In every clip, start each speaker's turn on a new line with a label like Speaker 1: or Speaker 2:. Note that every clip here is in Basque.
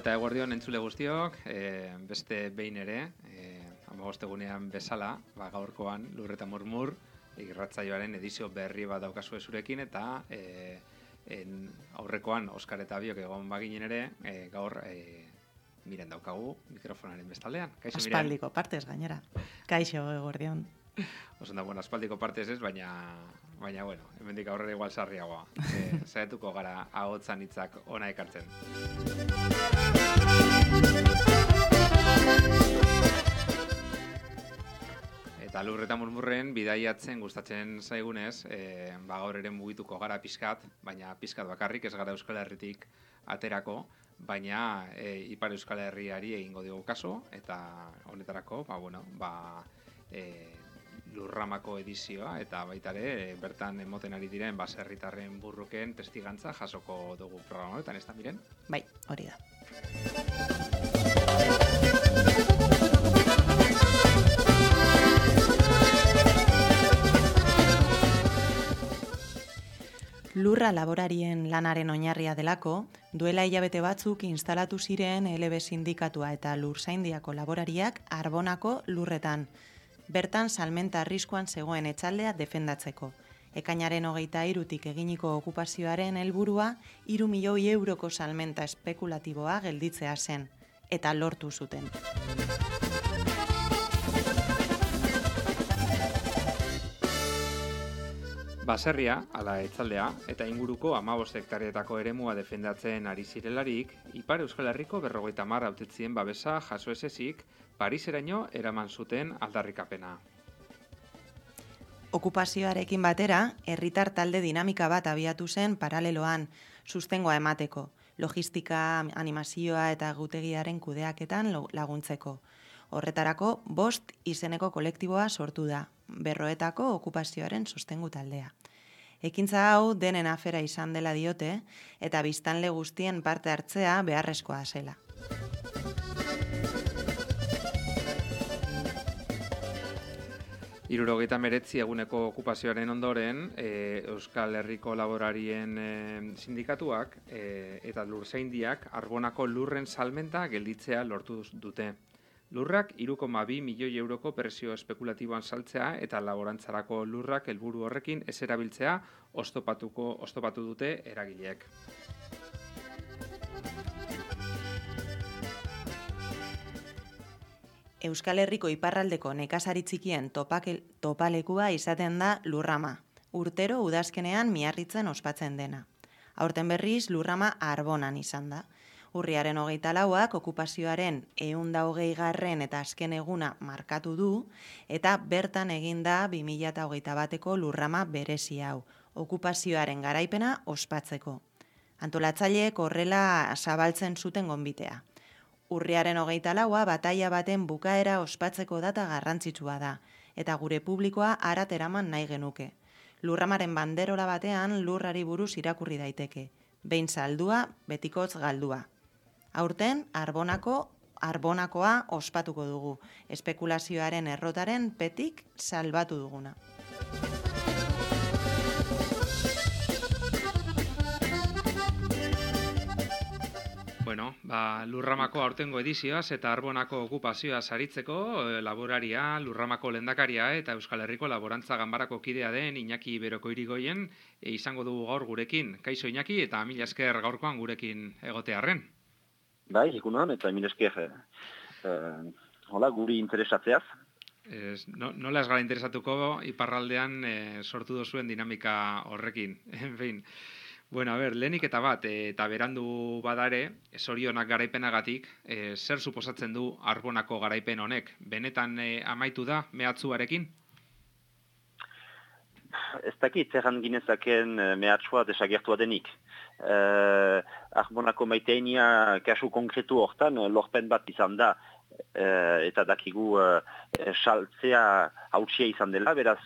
Speaker 1: Eta eguardion entzule guztiok, e, beste behin ere, e, egunean bezala, ba, gaurkoan lurreta murmur, irratzaioaren edizio berri bat daukazu zurekin eta e, en, aurrekoan Oskar eta Biok egon baginen ere, e, gaur e, miren daukagu mikrofonaren bestaldean.
Speaker 2: Kaixo, Aspaldiko partez gainera. Kaixo, eguardion.
Speaker 1: Oso da, bueno, aspaldiko partez ez, baina, baina bueno, hemendik aurrera igual sarriagoa. E, Zaituko gara ahotzan hitzak ona ekartzen. Eta lurreta murmurren bidaiatzen gustatzen zaigunez, e, ba gaur ere mugituko gara pizkat, baina pizkat bakarrik ez gara Euskal Herritik aterako, baina e, Ipar Euskal Herriari egingo dugu kaso eta honetarako, ba bueno, ba e, lurramako edizioa eta baita ere bertan emoten ari diren baserritarren burruken testigantza jasoko dugu programa honetan, ez da miren?
Speaker 2: Bai, hori da. Lurra laborarien lanaren oinarria delako, duela hilabete batzuk instalatu ziren LB sindikatua eta lurzaindiako laborariak arbonako lurretan bertan salmenta arriskuan zegoen etxaldea defendatzeko. Ekainaren hogeita irutik eginiko okupazioaren helburua iru milioi euroko salmenta espekulatiboa gelditzea zen, eta lortu zuten.
Speaker 1: Baserria, ala etzaldea, eta inguruko amabost hektarietako eremua defendatzen ari zirelarik, Ipar Euskal Herriko berrogeita marra autetzien babesa jaso esezik, Pariseraino eraman zuten aldarrikapena.
Speaker 2: Okupazioarekin batera, herritar talde dinamika bat abiatu zen paraleloan, sustengoa emateko, logistika, animazioa eta gutegiaren kudeaketan laguntzeko. Horretarako, bost izeneko kolektiboa sortu da, berroetako okupazioaren sostengu taldea. Ekintza hau denen afera izan dela diote eta biztanle guztien parte hartzea beharrezkoa zela.
Speaker 1: Irurogeita meretzi eguneko okupazioaren ondoren, e, Euskal Herriko laborarien e, sindikatuak e, eta lurzeindiak arbonako lurren salmenta gelditzea lortu dute. Lurrak 3,2 milioi euroko presio espekulatiboan saltzea eta laborantzarako lurrak helburu horrekin ez erabiltzea ostopatuko ostopatu dute eragileek.
Speaker 2: Euskal Herriko iparraldeko nekazari txikien topalekua izaten da lurrama. Urtero udazkenean miarritzen ospatzen dena. Aurten berriz lurrama arbonan izan da urriaren hogeita lauak okupazioaren eunda hogei garren eta azken eguna markatu du, eta bertan eginda 2008 bateko lurrama berezi hau, okupazioaren garaipena ospatzeko. Antolatzaileek horrela zabaltzen zuten gonbitea. Urriaren hogeita laua bataia baten bukaera ospatzeko data garrantzitsua da, eta gure publikoa arateraman nahi genuke. Lurramaren banderola batean lurrari buruz irakurri daiteke. Behin saldua, betikotz galdua. Aurten, arbonako, arbonakoa ospatuko dugu. Espekulazioaren errotaren petik salbatu duguna.
Speaker 1: Bueno, ba, lurramako aurtengo edizioaz eta arbonako okupazioa saritzeko eh, laboraria, lurramako lendakaria eta Euskal Herriko laborantza ganbarako kidea den Iñaki Beroko irigoien e, izango dugu gaur gurekin. Kaixo Iñaki eta mila esker gaurkoan gurekin egotearren.
Speaker 3: Bai, ikunan, eta esker, uh, hola, guri interesatzeaz.
Speaker 1: Ez, no, nola ez gara interesatuko iparraldean eh, sortu dozuen dinamika horrekin. En fin, bueno, a ver, lehenik eta bat, eh, eta berandu badare, sorionak garaipenagatik, eh, zer suposatzen du arbonako garaipen honek? Benetan eh, amaitu da, mehatzuarekin?
Speaker 3: Ez dakit, zerran ginezaken mehatxua desagertua denik uh, arbonako maiteinia kasu konkretu hortan lorpen bat izan da uh, eta dakigu uh, saltzea hautsia izan dela, beraz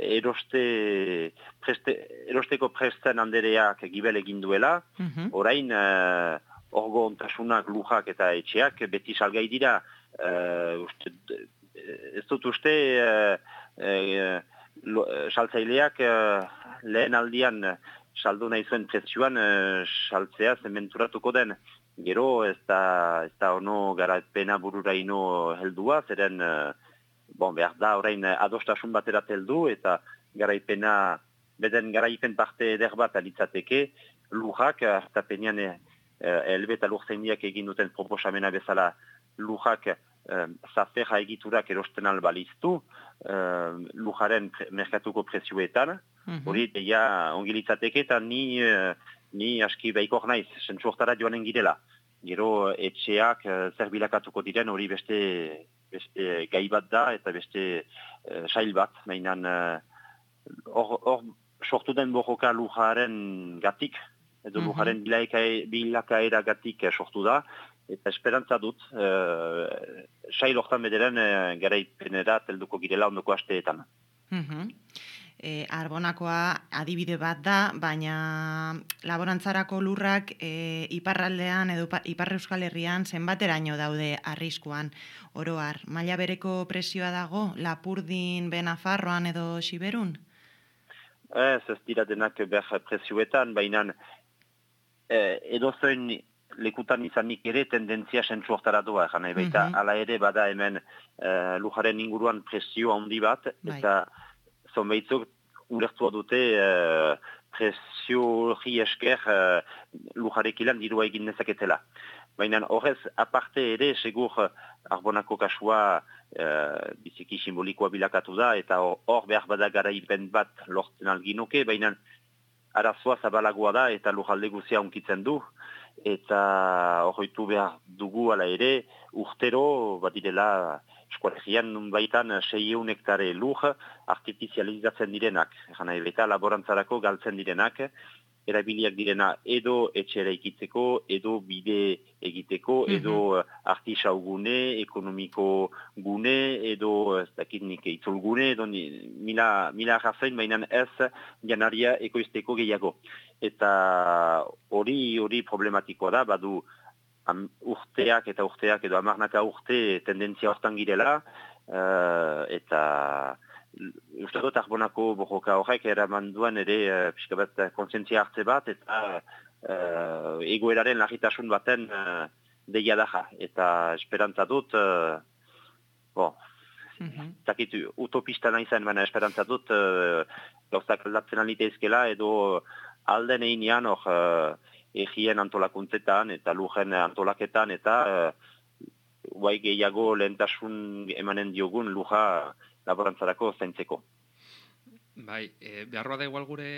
Speaker 3: eroste, preste, erosteko presten handereak gibel egin duela, mm orain uh, orgo ontasunak, lujak eta etxeak beti salgai dira. Uh, uste, ez dut uste uh, uh, saltzaileak uh, lehen aldian saldu nahi zuen prezioan uh, saltzea zementuratuko den. Gero ez da, ez da ono garapena burura ino heldua, zeren bon, behar da orain adostasun batera heldu eta garaipena, beden garaipen parte eder bat alitzateke, lujak, hartapenean e, elbe eta lurzendiak egin duten proposamena bezala lujak zafera egiturak erosten albaliztu e, lujaren merkatuko prezioetan, mhm. hori mm -hmm. deia ongilitzateke eta ni, e, ni aski behikor naiz, sentsuortara joanen girela. Gero etxeak zer bilakatuko diren hori beste beste gai bat da eta beste uh, sail bat, mainan hor uh, sortu den borroka lujaren gatik, edo mm -hmm. lujaren bilakaera gatik sortu da, eta esperantza dut, uh, sail hortan bederen uh, gara ipenera telduko girela ondoko asteetan.
Speaker 2: Mm e, arbonakoa adibide bat da, baina laborantzarako lurrak e, iparraldean edo iparre euskal herrian zenbateraino daude arriskuan oroar. Maila bereko presioa dago, lapurdin benafarroan edo siberun?
Speaker 3: Ez, ez dira denak behar presioetan, baina e, edo zoin lekutan izanik ere tendentzia sentzu hortara doa, jana, baita, mm ala ere bada hemen e, lujaren inguruan presio handi bat, bai. Eta zonbaitzuk ulertua dute uh, presio esker uh, lujarek ilan dirua egin nezaketela. Baina horrez, aparte ere, segur arbonako kasua uh, biziki simbolikoa bilakatu da, eta hor behar bada gara bat lortzen alginoke, baina arazoa zabalagoa da eta lujalde guzia unkitzen du, eta horretu behar dugu ala ere, urtero, badirela, eskualegian baitan seieun hektare lur artifizializatzen direnak. Jana eta laborantzarako galtzen direnak, erabiliak direna edo etxera ikitzeko, edo bide egiteko, mhm. edo artisau gune, ekonomiko gune, edo ez dakit nik itzul gune, edo mila, mila razain bainan ez janaria ekoizteko gehiago. Eta hori hori problematikoa da, badu am, urteak eta urteak edo amarnaka urte tendentzia hortan girela, uh, eta uste dut arbonako borroka horrek eraman duen ere uh, pixka bat kontzientzia hartze bat, eta uh, egoeraren lagitasun baten uh, deia daja, eta esperantza dut, uh, bo, Mm -hmm. utopista nahi zen, baina esperantza dut, uh, gauzak aldatzen aliteizkela, edo alden egin hor, uh, egien antolakuntzetan eta lujen antolaketan eta uh, gehiago lehentasun emanen diogun luja laborantzarako zaintzeko.
Speaker 1: Bai, e, beharroa da igual gure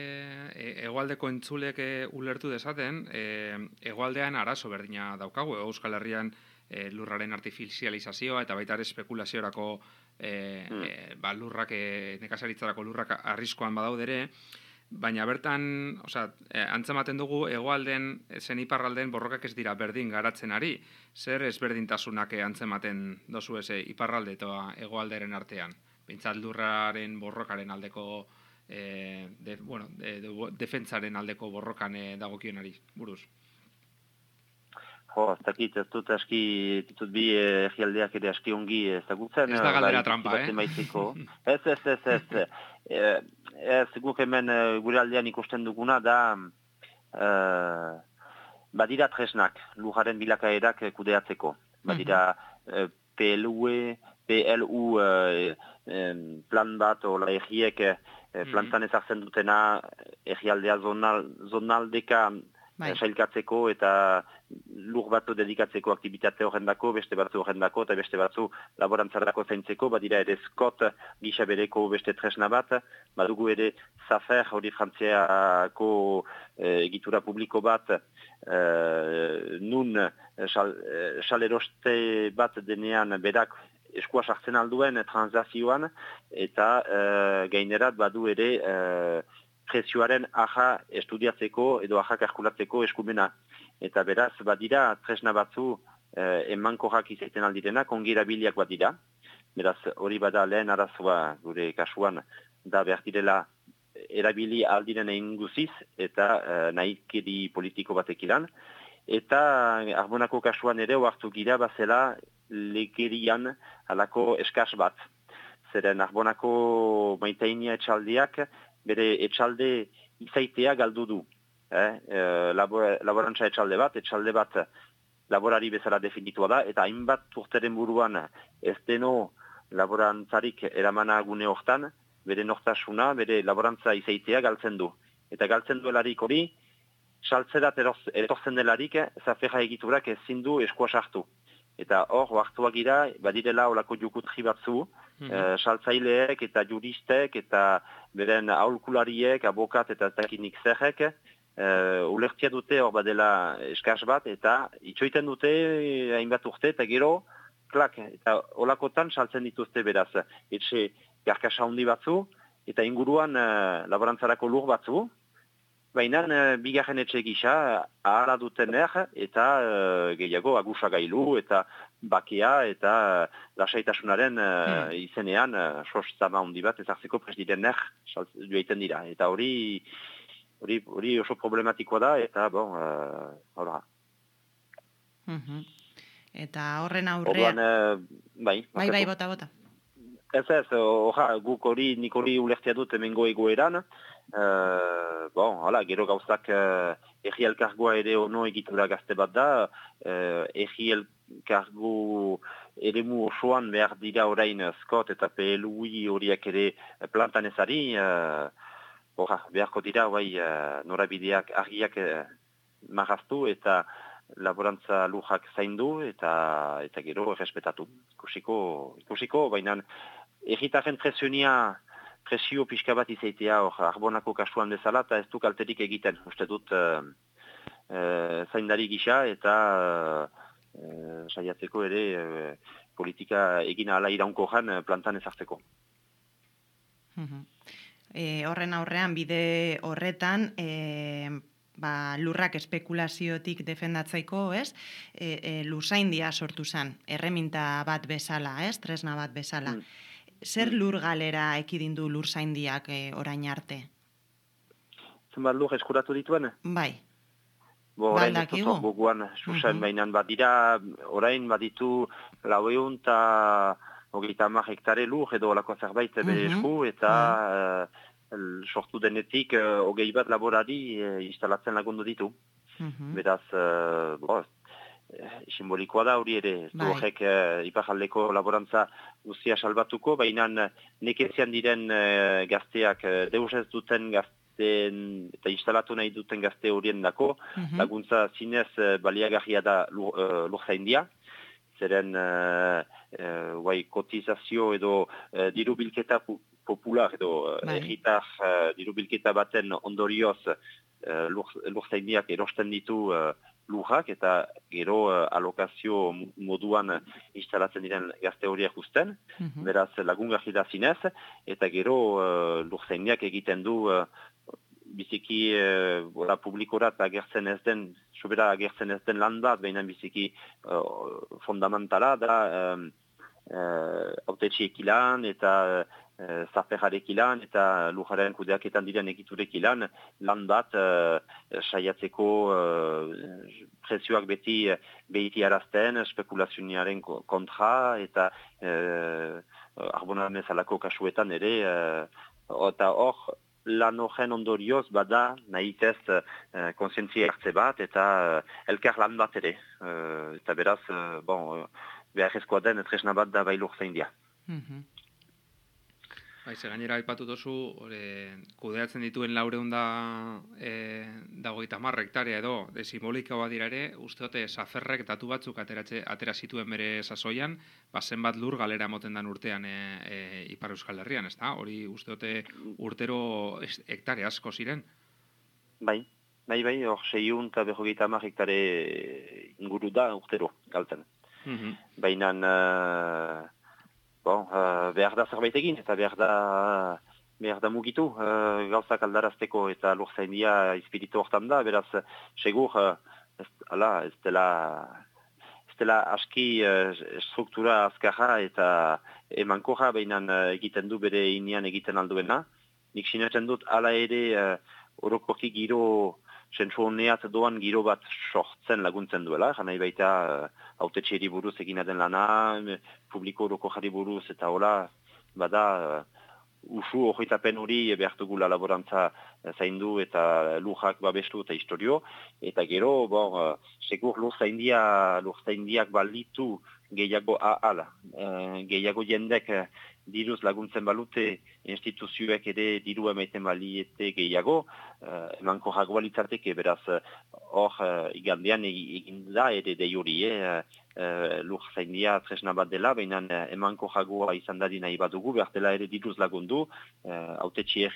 Speaker 1: e, egualdeko entzulek e, ulertu dezaten, e, egualdean arazo berdina daukagu, Euskal Herrian e, lurraren artifizializazioa eta baita ere espekulaziorako e, hmm. e, ba, lurrak, e, nekazaritzarako lurrak arriskoan badaudere, Baina bertan, osea, e, antzematen dugu hegoalden zen iparralden borrokak ez dira berdin garatzen ari. Zer ezberdintasunak antzematen dozu ese iparralde eta hegoalderen artean. Pintzaldurraren borrokaren aldeko e, de, bueno, de, de, defentsaren aldeko borrokan e, dagokionari buruz.
Speaker 3: Jo, ez dakit, ez dut aski, ditut bi egialdeak ere aski ongi ezagutzen.
Speaker 1: Ez da galdera trampa, eh?
Speaker 3: ez, ez, ez, ez. ez, ez guk hemen gure aldean ikusten duguna da uh, badira tresnak lujaren bilakaerak kudeatzeko. Badira uh, PLU, PLU uh, plan bat, ola egiek uh, plantan ezartzen dutena egialdea zonal, zonaldeka bai. sailkatzeko eta lur batzu dedikatzeko aktivitate horrendako, beste batzu horrendako eta beste batzu laborantzarako zaintzeko, badira ere skot gisa bereko beste tresna bat, badugu ere zafer hori frantziako e, egitura publiko bat e, nun saleroste bat denean berak eskua sartzen alduen transazioan. Eta e, gainerat badu ere e, prezioaren aja estudiatzeko edo aja kalkulatzeko eskumena. Eta beraz, badira, tresna batzu eh, emankorrak izaiten aldirenak, ongira biliak badira. Beraz, hori bada lehen arazoa gure kasuan da bertirela erabili aldiren egin guziz eta eh, nahikedi politiko batek ilan. Eta arbonako kasuan ere oartu gira bazela lekerian alako eskas bat. Zeren arbonako maitainia etxaldiak bere etxalde izaitea galdu du. Eh? E, labor, laborantza etxalde bat, etxalde bat laborari bezala definitua da, eta hainbat urteren buruan ez deno laborantzarik eramana gune hortan, bere nortasuna, bere laborantza izaitea galtzen du. Eta galtzen duelarik hori, saltzerat etorzen delarik, zafeja egiturak ezin du eskua sartu. Eta hor, oartuak gira, badirela olako jukutri batzu, mm -hmm. saltzaileek eta juristek eta beren aulkulariek, abokat eta takinik zerrek, uh, ulertzia dute hor badela eskaz bat, eta itxoiten dute hainbat urte, eta gero, klak, eta olakotan saltzen dituzte beraz. Etxe, garkasa handi batzu, eta inguruan uh, laborantzarako lur batzu, baina uh, bigarren etxe gisa ahala duten er, eta uh, gehiago agusa gailu, eta bakia, eta uh, lasaitasunaren uh, izenean, uh, sos zama handi bat, ezartzeko presiden er, duaiten dira. Eta hori hori oso problematikoa da, eta bon, uh,
Speaker 2: Mm Eta horren aurrean...
Speaker 3: bai,
Speaker 2: bai, bai, bota, bota.
Speaker 3: Ez ez, oha, guk hori, nik hori ulertzea dut emengo egoeran. Uh, bon, hala, gero gauzak uh, egi elkargoa ere ono egitura gazte bat da. Uh, egi elkargo ere mu osoan behar dira orain skot eta PLUI horiak ere plantan ezari. Uh, oha, beharko dira, bai, uh, norabideak argiak uh, marraztu eta laborantza lujak zaindu eta eta gero errespetatu. Ikusiko, ikusiko, baina Erritaren presionia, presio pixka bat izaitea, hor, arbonako kasuan bezala, eta ez du kalterik egiten, uste dut, uh, uh, zaindari gisa, eta uh, saiatzeko ere politika egin ala iraunko jan plantan ezartzeko.
Speaker 2: E, horren aurrean, bide horretan, e, ba, lurrak espekulaziotik defendatzaiko, ez? E, e, luzaindia sortu zen, erreminta bat bezala, ez? Tresna bat bezala. Mm zer lur galera ekidindu lur zaindiak e, orain arte?
Speaker 3: Zenbat lur eskuratu dituen?
Speaker 2: Bai.
Speaker 3: Bo, orain ez dut goguan, susen mm -hmm. bat dira, orain baditu laueun eta hogeita hamar hektare lur edo olako zerbait mm bere esku eta mm. sortu denetik uh, hogei bat laborari uh, instalatzen lagundu ditu. Beraz, uh, bo, Eh, simbolikoa da hori ere, bai. horrek uh, laborantza guztia salbatuko, baina nekezian diren uh, gazteak uh, deus ez duten gazten eta instalatu nahi duten gazte horien dako, mhm. laguntza zinez uh, baliagarria da lur, uh, zaindia, zeren uh, uh, kotizazio edo uh, diru bilketa popular edo bai. erritar uh, diru bilketa baten ondorioz uh, lur, zaindiak erosten ditu lujak eta gero uh, alokazio moduan instalatzen diren gazte horiek usten, mm beraz lagungarri da zinez, eta gero uh, egiten du uh, biziki uh, publikorat agertzen ez den, sobera agertzen ez den lan bat, behinan biziki uh, fundamentala da um, uh, ilan eta e, zaferarek ilan eta lujaren kudeaketan diren egiturek ilan, lan bat e, saiatzeko e, prezioak beti behiti arazten, spekulazioniaren kontra eta e, arbonan ezalako kasuetan ere, eta hor, lan horren ondorioz bada nahitez e, konsientzia hartze bat eta elkar lan bat ere. eta beraz, bon, behar ezkoa den tresna bat da bailur zein dia. Mm
Speaker 1: Bai, ze gainera aipatu ore, kudeatzen dituen laureun da e, dagoita marrektarea edo, de simbolika bat dira ere, usteote zaferrek datu batzuk ateratze, atera zituen bere sasoian, ba, zenbat lur galera moten dan urtean e, e, Ipar Euskal Herrian, ez da? Hori usteote urtero hektare asko ziren?
Speaker 3: Bai, bai, bai, hor seiun eta berrogeita marrektare inguru da urtero, galten. Mm -hmm. Baina... Uh bon, uh, behar da zerbait egin, eta behar da, behar da mugitu, uh, gauzak aldarazteko eta lur zaindia izpiritu hortan da, beraz, segur, uh, ez, ala, ez dela, ez aski uh, struktura azkarra eta emankorra behinan uh, egiten du bere inian egiten alduena. Nik sinetzen dut, ala ere, uh, orokorki giro, zentsu honeat doan giro bat sortzen laguntzen duela, janai baita haute uh, txeri buruz egina den lana, publiko oroko jari buruz eta hola, bada, uh, usu hori hori behartugula laborantza uh, zaindu eta lujak babestu eta historio, eta gero, bon, segur lurzaindia, lurzaindiak balitu gehiago ahala. E, gehiago jendek diruz laguntzen balute instituzioek ere diru emaiten baliete gehiago, uh, emanko jagoa litzateke, beraz, hor uh, igandean egin da ere de juri, eh, uh, lur zaindia tresna bat dela, baina uh, emanko jagoa izan dadi nahi bat dugu, behartela ere diruz lagundu, uh,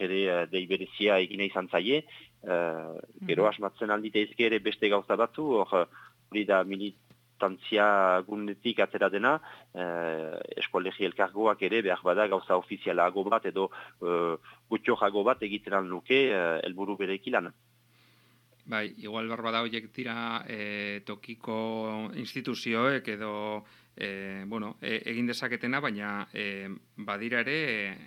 Speaker 3: ere uh, deiberezia egine izan zaie, uh, gero -hmm. asmatzen aldite ere beste gauza batzu, hor, hori da milit, tantzia gundetik atera dena, eh, eskolegi elkargoak ere behar bada gauza ofizialago bat edo eh, gutxo bat egiten luke eh, elburu bere ikilan.
Speaker 1: Bai, igual barbada horiek dira eh, tokiko instituzioek edo e, bueno, e, egin dezaketena, baina e, badira ere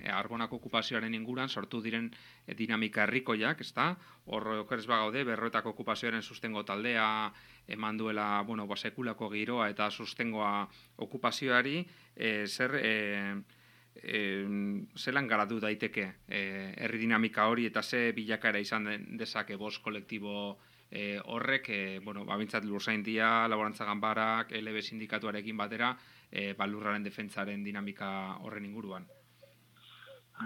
Speaker 1: e, arbonako okupazioaren inguran sortu diren e, dinamika herrikoiak, ezta? Hor okeres bagaude berroetako okupazioaren sustengo taldea eman duela, bueno, basekulako giroa eta sustengoa okupazioari, e, zer e, e, zelan garatu daiteke e, herri dinamika hori eta ze bilakaera izan dezake bost kolektibo e, horrek, e, bueno, babintzat lurzain dia, laborantza ganbarak, LB sindikatuarekin batera, e, balurraren defentsaren dinamika horren inguruan.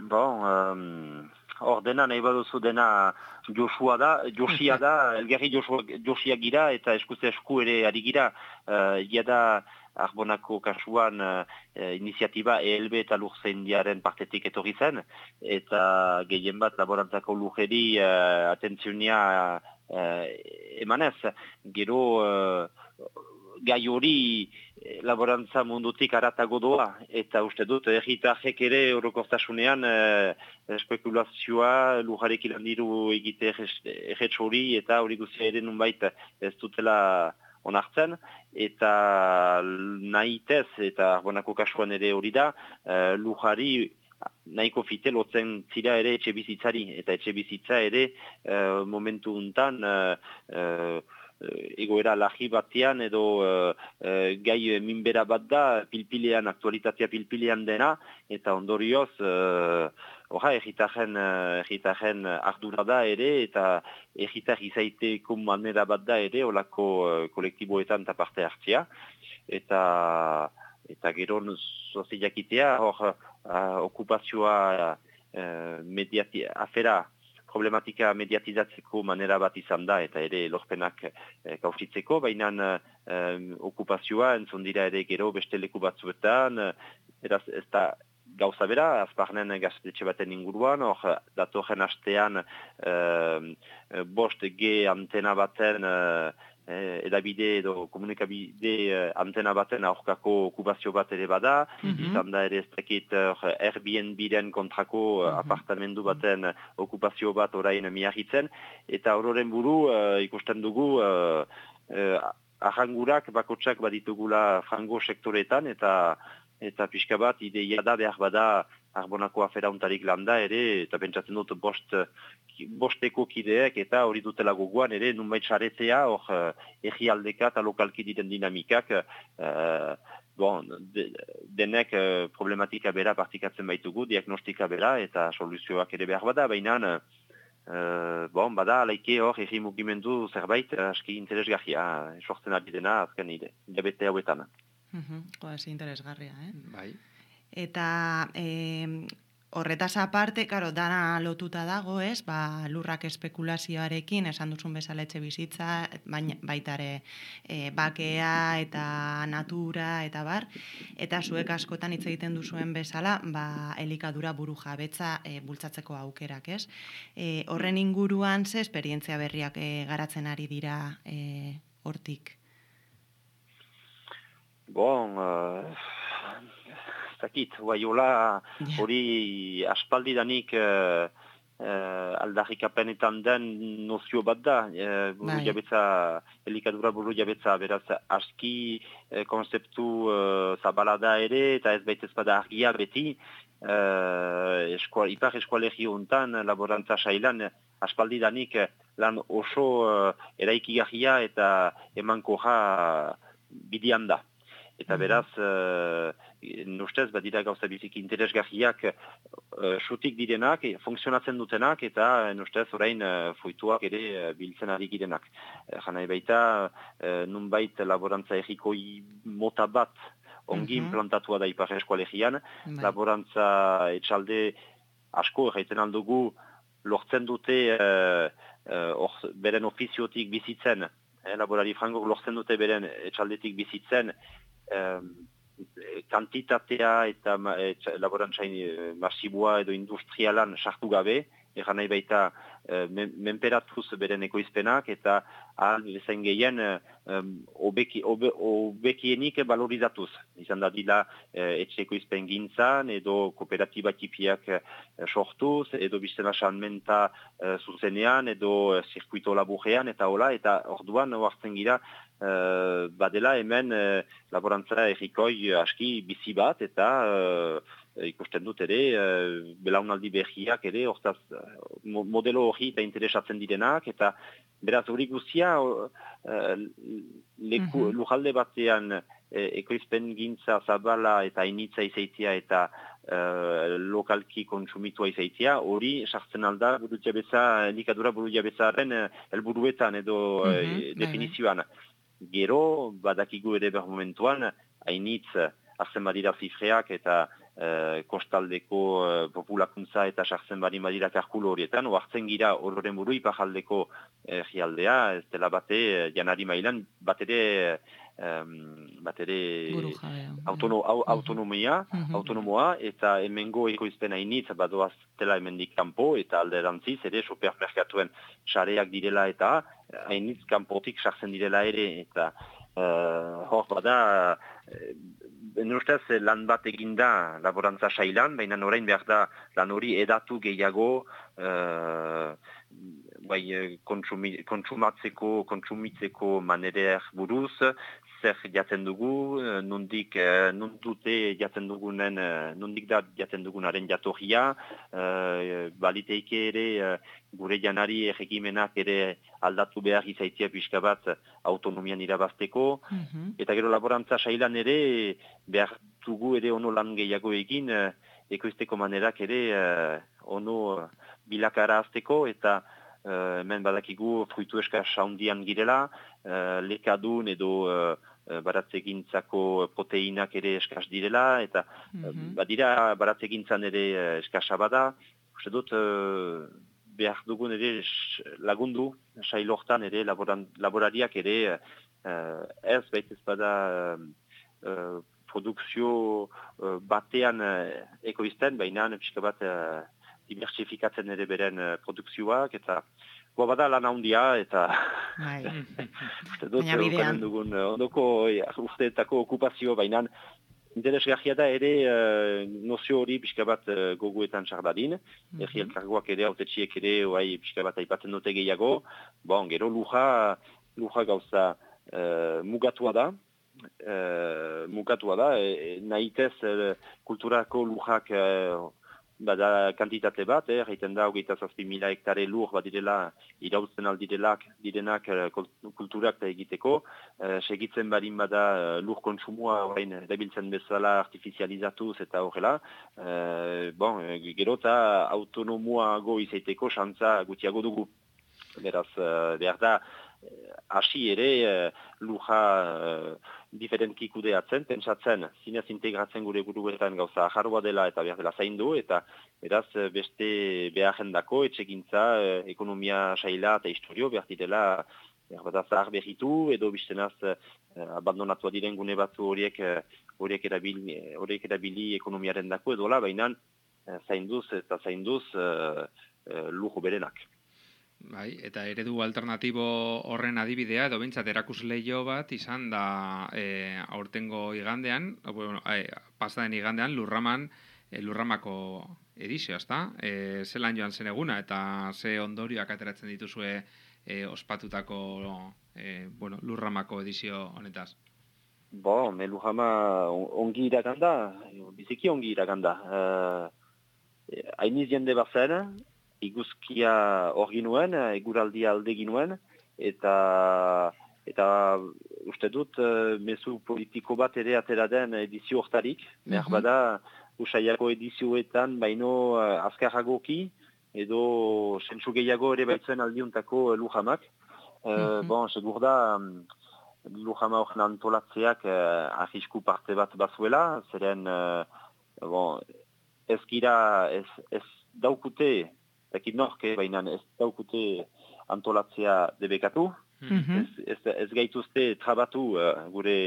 Speaker 3: Bon, um, hor dena nahi baduzu dena Joshua da, Josia da, elgerri Josia gira eta eskuze esku ere ari gira, uh, da Arbonako kasuan uh, iniziatiba ELB eta lurzendiaren partetik etorri zen, eta gehien bat laborantzako lujeri uh, atentzionia emanez, gero eh, gai hori eh, laborantza mundutik aratago doa, eta uste dut, erritarrek ere orokortasunean eh, spekulazioa lujarek ilandiru egite erretz hori, eta hori guztia ere nunbait ez dutela onartzen, eta nahitez, eta arbonako kasuan ere hori da, eh, lujari nahiko fite lotzen zira ere etxe bizitzari, eta etxe bizitza ere uh, momentu untan uh, uh, egoera lahi batean edo uh, gai minbera bat da pilpilean, aktualitatea pilpilean dena, eta ondorioz uh, Hora, egitaren, egitaren ardura da ere, eta egitar izaiteko manera bat da ere, olako kolektiboetan eta parte hartzia. Eta, eta gero soziakitea, hor, uh, okupazioa uh, mediati, afera problematika mediatizatzeko manera bat izan da eta ere lorpenak uh, kausitzeko, baina uh, okupazioa entzun dira ere gero beste leku batzuetan, uh, eraz ez da gauza bera, azparnen gaztetxe baten inguruan, hor datorren hastean uh, bost G antena baten eh, edabide edo komunikabide eh, antena baten aurkako okupazio bat ere bada, mm izan da ere ez dakit eh, Airbnb-den kontrako mm apartamendu baten okupazio bat orain miahitzen, eta hororen buru eh, ikusten dugu eh, eh, ahangurak bakotsak baditugula frango sektoretan, eta eta pixka bat ideia da behar bada arbonako afera untarik landa ere, eta pentsatzen dut bost, bosteko kideek eta hori dutela goguan ere, nunbait saretzea, hor uh, egi aldeka eta lokalki diren dinamikak, uh, bon, denek uh, problematika bera partikatzen baitugu, diagnostika bera eta soluzioak ere behar bada, baina uh, bon, bada, alaike hor egi mugimendu zerbait, aski interesgarria, sortzen ari dena, azken nire, jabete hauetan.
Speaker 2: Mm -hmm. interesgarria, eh?
Speaker 1: Bai.
Speaker 2: Eta e, horretaz aparte, karo, dana lotuta dago, ez? Ba, lurrak espekulazioarekin, esan duzun bezala etxe bizitza, baina, baitare e, bakea eta natura eta bar. Eta zuek askotan hitz egiten duzuen bezala, ba, elikadura buru jabetza e, bultzatzeko aukerak, ez? E, horren inguruan ze esperientzia berriak e, garatzen ari dira e, hortik?
Speaker 3: Bon, uh zakit, guaiola hori aspaldidanik uh, uh, aldarrikapenetan den nozio bat da, uh, buru bai. jabetza, helikadura buru jabetza, beraz aski uh, konzeptu uh, zabala da ere, eta ez baita ez bada argia beti, uh, eskual, ipar eskualegi hontan, laborantza sailan, aspaldidanik lan oso uh, eraikigarria eta emanko ja bidian da. Eta mhm. beraz, nustez, badira gauza bizik interesgarriak uh, sutik direnak, funtzionatzen dutenak, eta nustez orain uh, fuituak ere biltzen ari girenak. Jana baita, uh, nunbait laborantza egikoi mota bat ongi mm implantatua da ipar eskualegian, bai. laborantza etxalde asko erraiten aldugu lortzen dute uh, uh, beren ofiziotik bizitzen, eh, laborari frango lortzen dute beren etxaldetik bizitzen, kantitatea eta e, laborantzain e, masibua edo industrialan sartu gabe, egan nahi baita e, menperatuz beren ekoizpenak eta ahal bezain gehien um, obeki, obe, obekienik balorizatuz. Izan da dila e, etxe ekoizpen gintzan edo kooperatiba tipiak e, sortuz edo biztena salmenta e, zuzenean edo e, zirkuito laburrean eta hola eta orduan oartzen gira uh, badela hemen uh, laborantza errikoi aski bizi bat eta uh, ikusten dut ere uh, belaunaldi behiak ere hortaz modelo hori eta interesatzen direnak eta beraz hori guzia uh, leku, mm lujalde batean ekoizpen gintza zabala eta initza izaitia eta Uh, lokalki kontsumitua izaitia, hori sartzen alda buru jabeza, nikadura buru jabezaren uh, elburuetan edo mm definizioan gero, badakigu ere behar momentuan, hainitz, arzen badira zifreak eta e, kostaldeko e, populakuntza eta sartzen badi badira karkulo horietan, oartzen gira horren buru ipajaldeko e, jialdea, ez dela bate, janari mailan, bat ere, bat ere autono, au, autonomia, mhm. autonomoa, eta hemengo ekoizpen hainitz, badoaz dela hemendik kanpo, eta alderantziz, ere, supermerkatuen sareak direla eta hainitz kanpotik sartzen direla ere, eta uh, hor bada, uh, lan bat eginda laborantza sailan, baina orain behar da lan hori edatu gehiago, uh, bai, kontsumatzeko, kontsumitzeko manerer buruz, zer jatzen dugu, eh, nundik, eh, nundute jatzen dugunen, eh, nundik da jatzen dugunaren jatorria, baliteike ere gure janari egekimenak ere aldatu behar izaitia pixka bat autonomian irabazteko, mm eta gero laborantza sailan ere behar dugu ere ono lan gehiago egin, ekoizteko manerak ere ono bilakara azteko, eta hemen badakigu fruitu eskaz haundian girela, lekadun edo Eh, baratzegintzako proteinak ere eskaz direla, eta mm badira baratzegintzan ere eh, eskasa bada, uste dut behar dugun ere lagundu, sailortan ere laborariak ere ez baitez bada produkzio batean ekoizten, baina pixka bat diversifikatzen ere beren produkzioak, eta Boa bada lan handia eta bai. uste dut okanen dugun eh, ondoko ja, usteetako okupazio baina interesgahia da ere uh, nozio hori pixka bat uh, goguetan txardadin, mm -hmm. elkargoak ere, autetxiek ere, oai pixka bat aipatzen dute gehiago, bon, gero luja, luja gauza uh, mugatua da, uh, mugatua da, e, nahitez uh, kulturako lujak bada kantitate bat, eh, reiten da, hogeita zazpi mila hektare lur bat direla, irautzen aldirelak, direnak eh, kulturak da egiteko, eh, segitzen barin bada eh, lur kontsumua horrein debiltzen bezala artifizializatuz eta horrela, eh, bon, gero eta autonomoago izaiteko xantza gutiago dugu. Beraz, eh, behar da, hasi ere uh, luja uh, diferentki kudeatzen, pentsatzen, zinez integratzen gure guruetan gauza jarroa dela eta behar dela zaindu, eta beraz beste beharrendako etxegintza, uh, ekonomia saila eta historio behar direla behar zahar behitu, edo biztenaz uh, abandonatua diren gune batzu horiek horiek erabili, horiek erabili ekonomiaren dako, edo la, baina zainduz eta zainduz uh, lujo berenak.
Speaker 1: Bai, eta eredu alternatibo horren adibidea, edo bintzat erakusleio bat izan da e, aurtengo igandean, bueno, e, pasaden igandean, lurraman, e, lurramako edizio, ezta? E, zelan joan zen eguna, eta ze ondorioak ateratzen dituzue e, ospatutako e, bueno, lurramako edizio honetaz?
Speaker 3: Bo, me lurrama ongi irakanda, biziki ongi irakanda. Uh, Ainiz jende bat iguzkia hor ginuen, eguraldia alde ginuen, eta eta uste dut mezu politiko bat ere atera den edizio hortarik, mm -hmm. bada usaiako edizioetan baino azkarragoki, edo sentsu gehiago ere baitzen aldiuntako lujamak. Mm Bon, segur da, lujama horren antolatzeak ahisku parte bat bazuela, zeren bon, ez gira, ez, ez daukute, dakit norke, baina ez daukute antolatzea debekatu, mm ez, ez, ez gaituzte trabatu uh, gure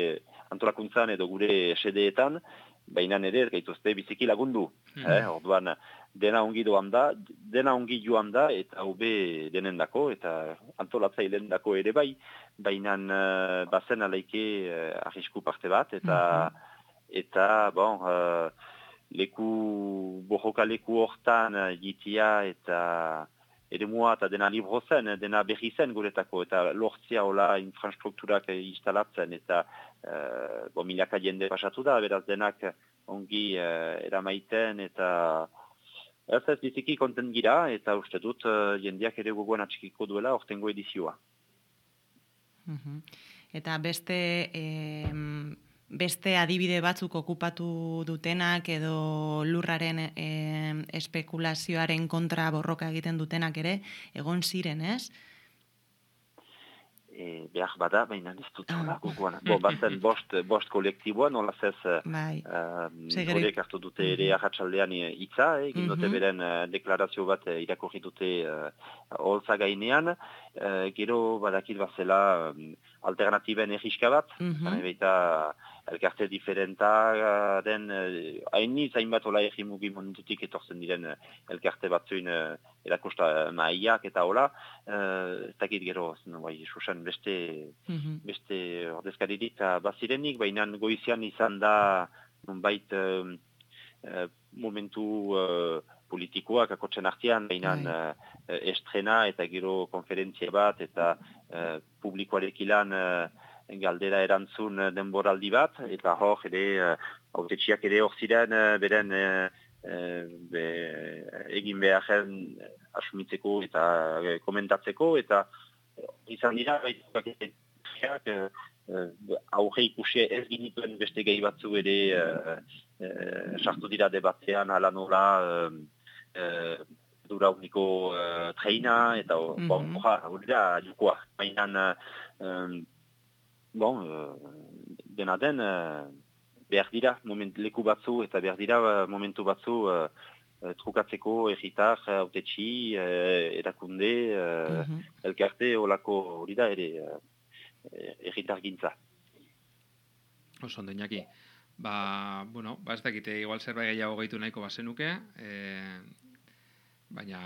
Speaker 3: antolakuntzan edo gure sedeetan, baina ere ez gaituzte biziki lagundu. Mm -hmm. eh, orduan, dena ongi doan da, dena ongi joan da, eta hobe denendako, eta antolatzaileen dako ere bai, baina uh, bazen aleike uh, arrisku parte bat, eta, mm eta bon, uh, leku, bojoka leku hortan jitia eta ere mua eta dena libro zen, dena berri zen guretako, eta lortzia hola infrastrukturak instalatzen, eta uh, bo, milaka jende pasatu da, beraz denak ongi uh, eramaiten, eta ez ez biziki konten gira, eta uste dut uh, jendeak ere gogoan atxikiko duela ortengo edizioa.
Speaker 2: Mm Eta beste... Eh beste adibide batzuk okupatu dutenak edo lurraren e, espekulazioaren kontra borroka egiten dutenak ere, egon ziren, ez?
Speaker 3: E, behar bada, baina ez dut ah. Bo, batzen bost, bost kolektiboa, nola zez,
Speaker 2: bai.
Speaker 3: uh, hartu dute ere mm -hmm. itza, eh, egin dute mm -hmm. beren uh, deklarazio bat uh, irakorri dute uh, holza gainean, uh, gero badakit bazela um, alternatiben egiska bat, mm -hmm elkarte diferenta den eh, haini zain bat ola egi mugimendutik etortzen diren eh, elkarte batzuin eh, erakusta maiak eta hola ez dakit gero bai, susan beste mm -hmm. beste ordezkaririk bazirenik baina goizian izan da bait momentu politikoak akotzen artean, baina uh, estrena eta gero konferentzia bat eta uh, publikoarekilan galdera erantzun eh, denboraldi bat, eta hor ere, uh, ere hor ziren, uh, beren be, egin behar asumitzeko eta komentatzeko, eta izan dira, baituak aurre ikusi ez ginituen beste gehi batzu ere sartu dira debatean ala nola dura uniko treina, eta mm -hmm. hori da, jukoa. Mainan, bon, uh, dena den, uh, behar dira moment, leku batzu eta behar dira uh, momentu batzu uh, trukatzeko egitar, autetxi, uh, erakunde, mm -hmm. elkarte, olako hori da ere egitar gintza.
Speaker 1: Oso, ondeinaki. Ba, bueno, ba ez dakite, igual zerbait gehiago gehitu nahiko bazenuke, eh, baina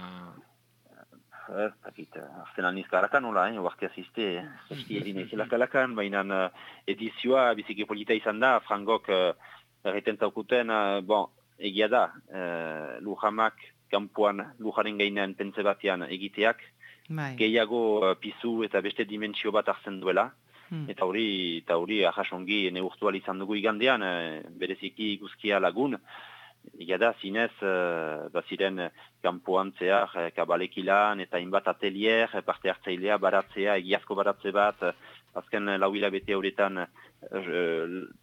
Speaker 3: ez dakit, azten aniz karakan nola, eh, oartia ziste, zesti edin ezela kalakan, baina uh, edizioa biziki polita izan da, frangok uh, erreten zaukuten, uh, bon, egia da, uh, lujamak kampuan lujaren gainean pentsa batean egiteak, bai. gehiago uh, pizu eta beste dimentsio bat hartzen duela, hmm. eta hori, eta hori ahasongi neurtual izan dugu igandean, uh, bereziki guzkia lagun, Ega da, zinez, uh, baziren kampuan zehar, uh, kabalekilan eta inbat atelier, parte hartzailea, baratzea, egiazko baratze bat, azken lau hilabete horretan uh,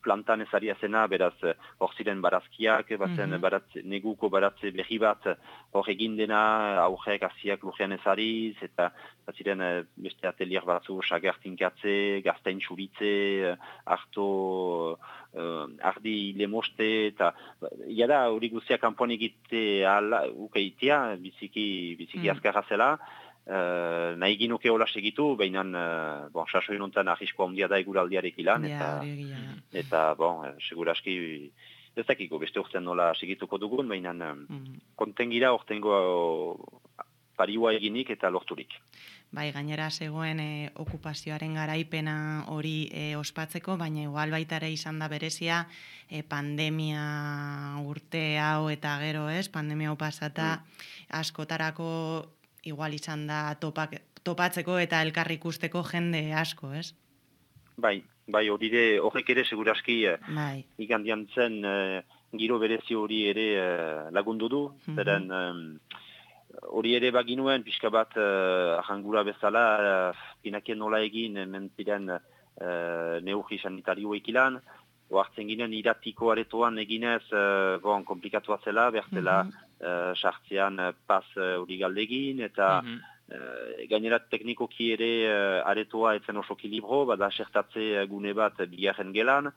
Speaker 3: plantan ezaria zena, beraz, hor ziren barazkiak, bazen mm baratze, neguko baratze behi bat, hor egin dena, aurrek aziak lujean ezariz, eta baziren beste atelier batzu, sagertinkatze, gaztain txuritze, harto, uh, ardi lemoste, eta jada hori guztiak kanpoan egite ala, ukeitea, biziki, biziki mm. azkarra zela, Uh, nahi ginuke hola segitu, baina uh, bon, sasoin ontan ahisko handia da eguraldiarek ilan, eta, eta bon, seguraski ez dakiko beste urtean nola segituko dugun, baina mm. kontengira ortengo pariua eginik eta lorturik.
Speaker 2: Bai, gainera zegoen e, okupazioaren garaipena hori e, ospatzeko, baina igual baitare izan da berezia e, pandemia urte hau eta gero ez, pandemia hau pasata mm. askotarako igual izan da topak, topatzeko eta elkarri ikusteko jende asko, ez?
Speaker 3: Bai, bai, hori de, horrek ere seguraski eh, bai. ikandian zen uh, giro berezi hori ere uh, lagundu du, mm -hmm. zeren um, hori ere baginuen, pixka bat uh, ahangura bezala, uh, nola egin, hemen ziren uh, neurri sanitario ekilan, oartzen ginen iratiko aretoan eginez, uh, bon, komplikatua zela, bertela, mm -hmm. Sartzean pas hori uh, galdegin, eta mm -hmm. gainerat teknikoki ere uh, aretoa etzen oso kilibro, bada sertatze gune bat bigarren gelan,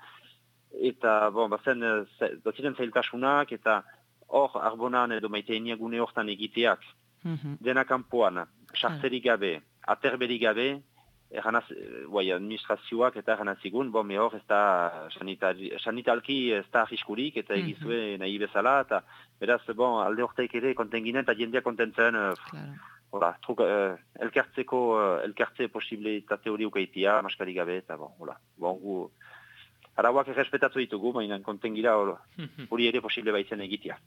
Speaker 3: eta, bon, bazen, uh, zailtasunak, eta hor, arbonan edo maite gune hortan egiteak, mm -hmm. dena kanpoan, sartzerik gabe, aterberik gabe, Eranaz, guai, administrazioak eta eranazigun, bon, me hor, ez da sanitalki ez da arriskurik eta mhm. egizue mm -hmm. nahi bezala, eta beraz, bon, alde horteik ere kontenginen eta jendea kontentzen, uh, claro. hola, truk, uh, elkartzeko, uh, elkartze posibilitate hori ukaitia, maskari gabe, eta bon, hola, bon, gu, arauak errespetatu ditugu, baina kontengira hori ere posible baitzen egitea.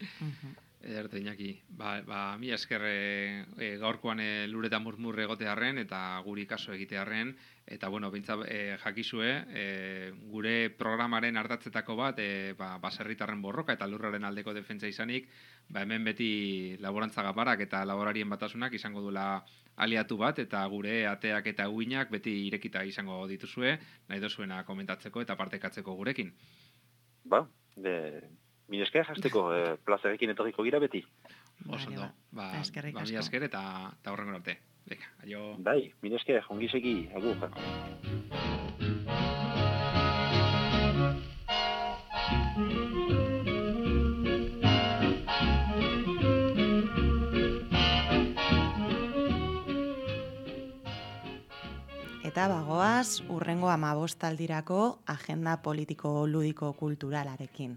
Speaker 1: Mm Ederto, Iñaki. Ba, ba, mi esker e, gaurkoan e, luretan murmurre egotearen eta guri kaso egitearen. Eta, bueno, bintza e, jakizue, e, gure programaren hartatzetako bat, e, ba, baserritarren borroka eta lurraren aldeko defentsa izanik, ba, hemen beti laborantza gaparak eta laborarien batasunak izango dula aliatu bat, eta gure ateak eta uinak beti irekita izango dituzue, nahi dozuena komentatzeko eta partekatzeko gurekin.
Speaker 3: Ba, de, Min esker, hasteko eh, plazarekin etorriko gira beti.
Speaker 1: Oso ba, ba, ba, mi esker eta, eta horrengo arte. Deka, aio...
Speaker 3: Bai, min esker, ongi segi, agur.
Speaker 2: Eta bagoaz, urrengo amabostaldirako agenda politiko-ludiko-kulturalarekin.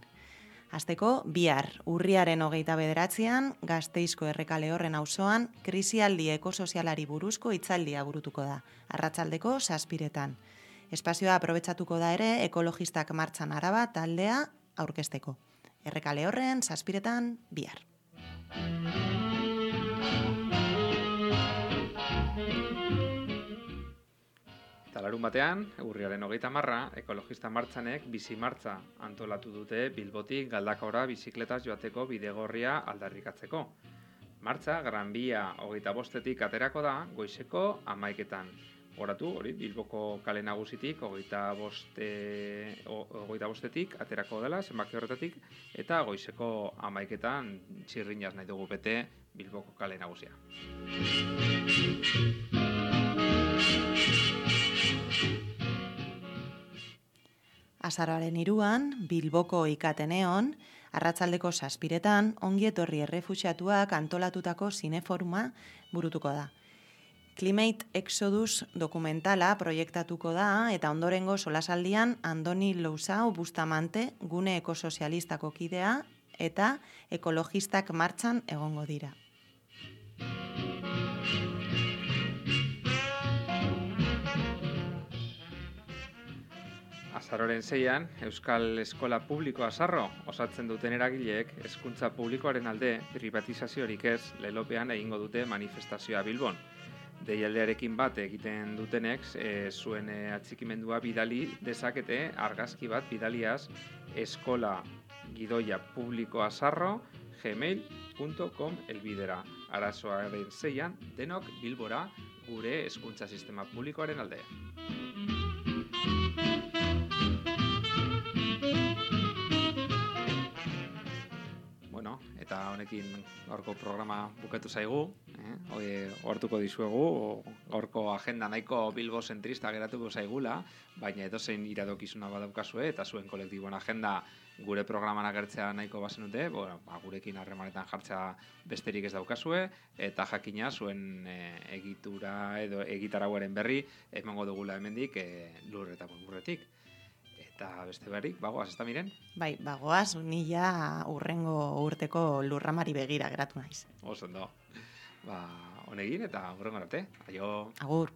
Speaker 2: Azteko, bihar, urriaren hogeita bederatzean, gazteizko errekale horren auzoan krisialdi ekosozialari buruzko itzaldia burutuko da, arratzaldeko saspiretan. Espazioa aprobetsatuko da ere ekologistak martxan araba taldea aurkesteko. Errekale horren, saspiretan, bihar.
Speaker 1: Larun batean, urriaren hogeita marra, ekologista martxanek bizi martza antolatu dute bilbotik galdakora bizikletaz joateko bidegorria aldarrikatzeko. Martza, Gran Bia hogeita bostetik aterako da, goizeko amaiketan. Horatu, hori, Bilboko kale nagusitik, hogeita, boste, hogeita bostetik, aterako dela, zenbaki horretatik, eta goizeko amaiketan txirrinaz nahi dugu bete Bilboko kale nagusia.
Speaker 2: Azararen iruan, Bilboko ikateneon, arratzaldeko saspiretan, ongi etorri errefusiatuak antolatutako zineforuma burutuko da. Climate Exodus dokumentala proiektatuko da eta ondorengo solasaldian Andoni Lousau Bustamante gune ekosozialistako kidea eta ekologistak martxan egongo dira.
Speaker 1: Azaroren zeian, Euskal Eskola Publikoa Azarro osatzen duten eragileek hezkuntza publikoaren alde privatizaziorik ez lelopean egingo dute manifestazioa Bilbon. Deialdearekin bat egiten dutenek e, zuen e, atxikimendua bidali dezakete argazki bat bidaliaz eskola gidoia publikoa zarro gmail.com elbidera. Arazoa den zeian, denok Bilbora gure hezkuntza sistema publikoaren aldea. Eta honekin gaurko programa bukatu zaigu, eh? Hoi dizuegu, gaurko agenda nahiko bilbo zentrista geratuko zaigula, baina edozein iradokizuna badaukazue eta zuen kolektiboen agenda gure programan agertzea nahiko bazen dute, bueno, ba, gurekin harremanetan jartzea besterik ez daukazue, eta jakina zuen e, egitura edo egitarauaren berri emango dugula hemendik e, lur eta burretik eta beste barik, bagoaz, ez da miren?
Speaker 2: Bai, bagoaz, nila urrengo urteko lurramari begira geratu naiz.
Speaker 1: Oso, no. Ba, honegin eta urrengo arte. Aio.
Speaker 2: Agur.